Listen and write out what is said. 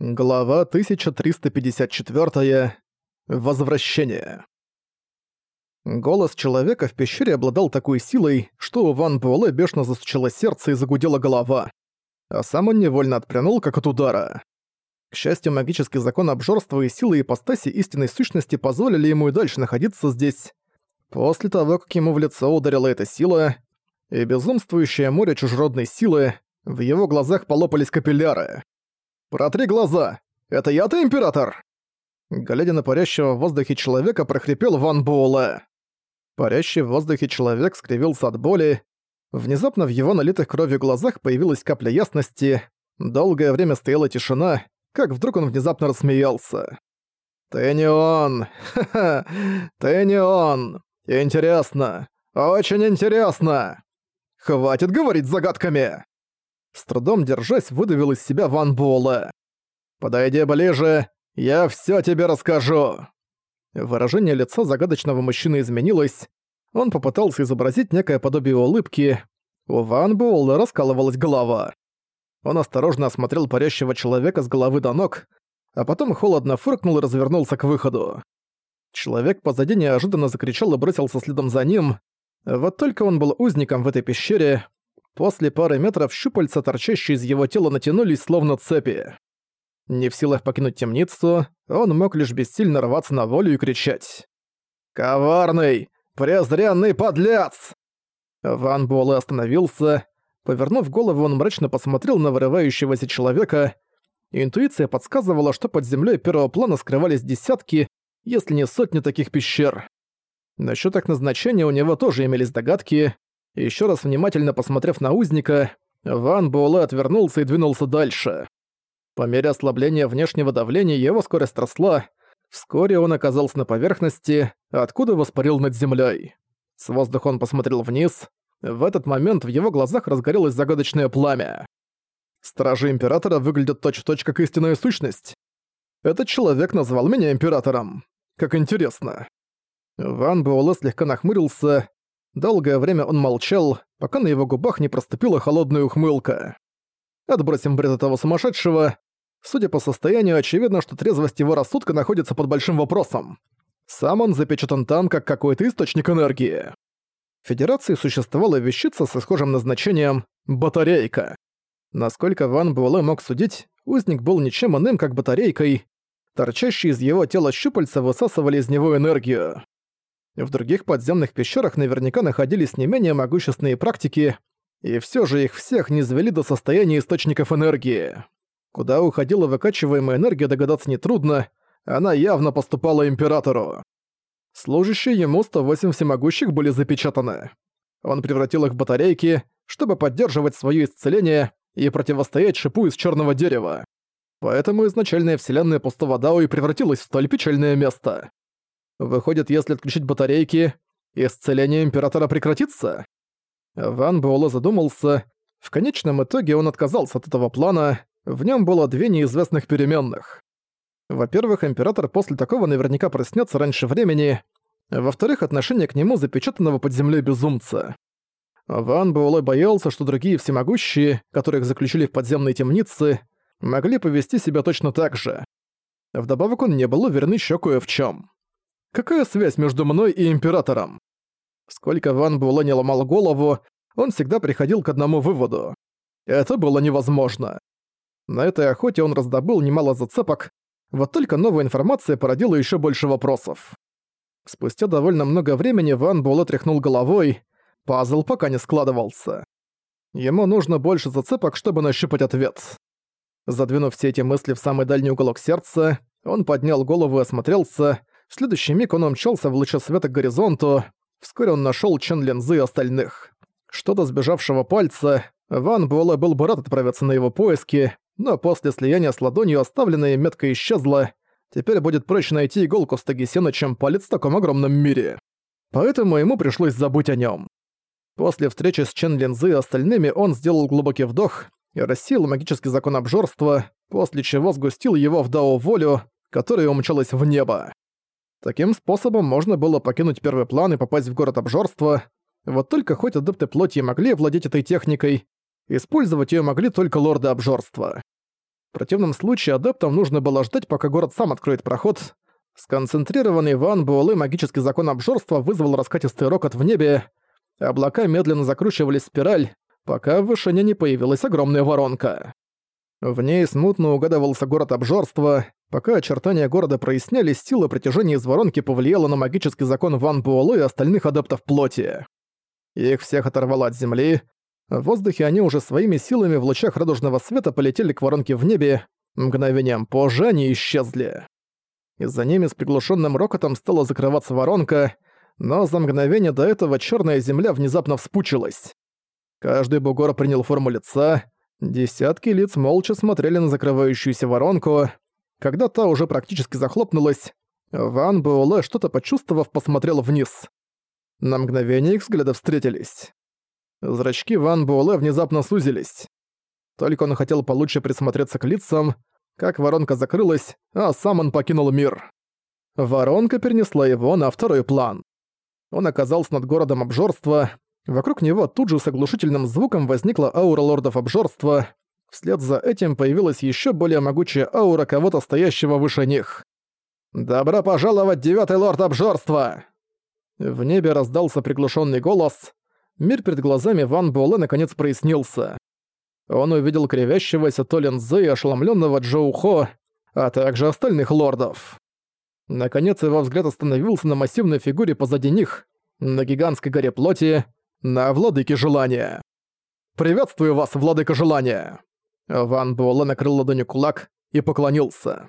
Глава 1354. Возвращение. Голос человека в пещере обладал такой силой, что у Ван Буэлэ бешено застучало сердце и загудела голова. А сам он невольно отпрянул, как от удара. К счастью, магический закон обжорства и силы ипостаси истинной сущности позволили ему и дальше находиться здесь. После того, как ему в лицо ударила эта сила, и безумствующее море чужеродной силы, в его глазах полопались капилляры. «Протри глаза! Это я-то император?» Глядя на парящего в воздухе человека, прохрипел Ван Буэлэ. Парящий в воздухе человек скривился от боли. Внезапно в его налитых кровью глазах появилась капля ясности. Долгое время стояла тишина, как вдруг он внезапно рассмеялся. «Ты не он! Ха-ха! Ты не он! Интересно! Очень интересно! Хватит говорить загадками!» С трудом держась, выдавил из себя Ван Буэлэ. «Подойди ближе, я всё тебе расскажу!» Выражение лица загадочного мужчины изменилось. Он попытался изобразить некое подобие улыбки. У Ван Буэлэ раскалывалась голова. Он осторожно осмотрел парящего человека с головы до ног, а потом холодно фыркнул и развернулся к выходу. Человек позади неожиданно закричал и бросился следом за ним. Вот только он был узником в этой пещере, После пары метров щупальца, торчащие из его тела, натянулись словно цепи. Не в силах покинуть темницу, он мог лишь бессильно рваться на волю и кричать. «Коварный! Презренный подлец!» Ван Буэлэ остановился. Повернув голову, он мрачно посмотрел на вырывающегося человека. Интуиция подсказывала, что под землей первого плана скрывались десятки, если не сотни таких пещер. Насчёт их назначения у него тоже имелись догадки. Еще раз внимательно посмотрев на узника, Ван Буэлэ отвернулся и двинулся дальше. По мере ослабления внешнего давления его скорость росла. Вскоре он оказался на поверхности, откуда воспарил над землей. С воздуха он посмотрел вниз. В этот момент в его глазах разгорелось загадочное пламя. Стражи Императора выглядят точь-в-точь -точь как истинная сущность. Этот человек назвал меня Императором. Как интересно. Ван Буэлэ слегка нахмурился, Долгое время он молчал, пока на его губах не проступила холодная ухмылка. Отбросим бред этого сумасшедшего. Судя по состоянию, очевидно, что трезвость его рассудка находится под большим вопросом. Сам он запечатан там, как какой-то источник энергии. В Федерации существовала вещица со схожим назначением «батарейка». Насколько Ван Буэлэ мог судить, узник был ничем иным, как батарейкой. Торчащие из его тела щупальца высасывали из него энергию. В других подземных пещерах наверняка находились не менее могущественные практики, и все же их всех не звели до состояния источников энергии. Куда уходила выкачиваемая энергия, догадаться нетрудно, она явно поступала Императору. Служащие ему 108 всемогущих были запечатаны. Он превратил их в батарейки, чтобы поддерживать свое исцеление и противостоять шипу из черного дерева. Поэтому изначальная вселенная пустого Дао и превратилась в столь печальное место. Выходит, если отключить батарейки, исцеление Императора прекратится? Ван Буэлэ задумался. В конечном итоге он отказался от этого плана, в нем было две неизвестных переменных. Во-первых, Император после такого наверняка проснется раньше времени, во-вторых, отношение к нему запечатанного под землей безумца. Ван Буэлэ боялся, что другие всемогущие, которых заключили в подземной темнице, могли повести себя точно так же. Вдобавок он не был уверен еще кое в чем. Какая связь между мной и Императором? Сколько Ван Буэлэ не ломал голову, он всегда приходил к одному выводу. Это было невозможно. На этой охоте он раздобыл немало зацепок, вот только новая информация породила еще больше вопросов. Спустя довольно много времени Ван Буэлэ тряхнул головой, пазл пока не складывался. Ему нужно больше зацепок, чтобы нащупать ответ. Задвинув все эти мысли в самый дальний уголок сердца, он поднял голову и осмотрелся, в следующий миг он умчался в луче света к горизонту. Вскоре он нашёл Чен Линзы и остальных. Что до сбежавшего пальца, Ван Буэлэ был бы рад отправиться на его поиски, но после слияния с ладонью оставленная метка исчезла. Теперь будет проще найти иголку с Тагисена, чем палец в таком огромном мире. Поэтому ему пришлось забыть о нём. После встречи с Чен Линзы и остальными он сделал глубокий вдох и рассеял магический закон обжорства, после чего сгустил его в Дао-волю, которая умчалась в небо. Таким способом можно было покинуть первый план и попасть в город обжорства. Вот только хоть адепты плоти могли владеть этой техникой, использовать её могли только лорды обжорства. В противном случае адептам нужно было ждать, пока город сам откроет проход. Сконцентрированный Ван Буэлэ магический закон обжорства вызвал раскатистый рокот в небе. Облака медленно закручивались спираль, пока в вышине не появилась огромная воронка. В ней смутно угадывался город обжорства. Пока очертания города прояснялись, сила притяжения из воронки повлияла на магический закон Ван Буэлэ и остальных адептов плоти. Их всех оторвало от земли. В воздухе они уже своими силами в лучах радужного света полетели к воронке в небе. Мгновением позже они исчезли. Из-за ними с приглушенным рокотом стала закрываться воронка, но за мгновение до этого черная земля внезапно вспучилась. Каждый бугор принял форму лица, десятки лиц молча смотрели на закрывающуюся воронку. Когда та уже практически захлопнулась, Ван Буэлэ, что-то почувствовав, посмотрел вниз. На мгновение их взгляды встретились. Зрачки Ван Буэлэ внезапно сузились. Только он хотел получше присмотреться к лицам, как воронка закрылась, а сам он покинул мир. Воронка перенесла его на второй план. Он оказался над городом обжорства. Вокруг него тут же с оглушительным звуком возникла аура лордов обжорства. Вслед за этим появилась еще более могучая аура кого-то стоящего выше них. «Добро пожаловать, девятый лорд обжорства!» В небе раздался приглушенный голос. Мир перед глазами Ван Буэлэ наконец прояснился. Он увидел кривящегося Толин Зэ и ошеломленного Джоу Хо, а также остальных лордов. Наконец его взгляд остановился на массивной фигуре позади них, на гигантской горе плоти, на владыке желания. «Приветствую вас, владыка желания!» Ван Буэлэ накрыл ладонью кулак и поклонился.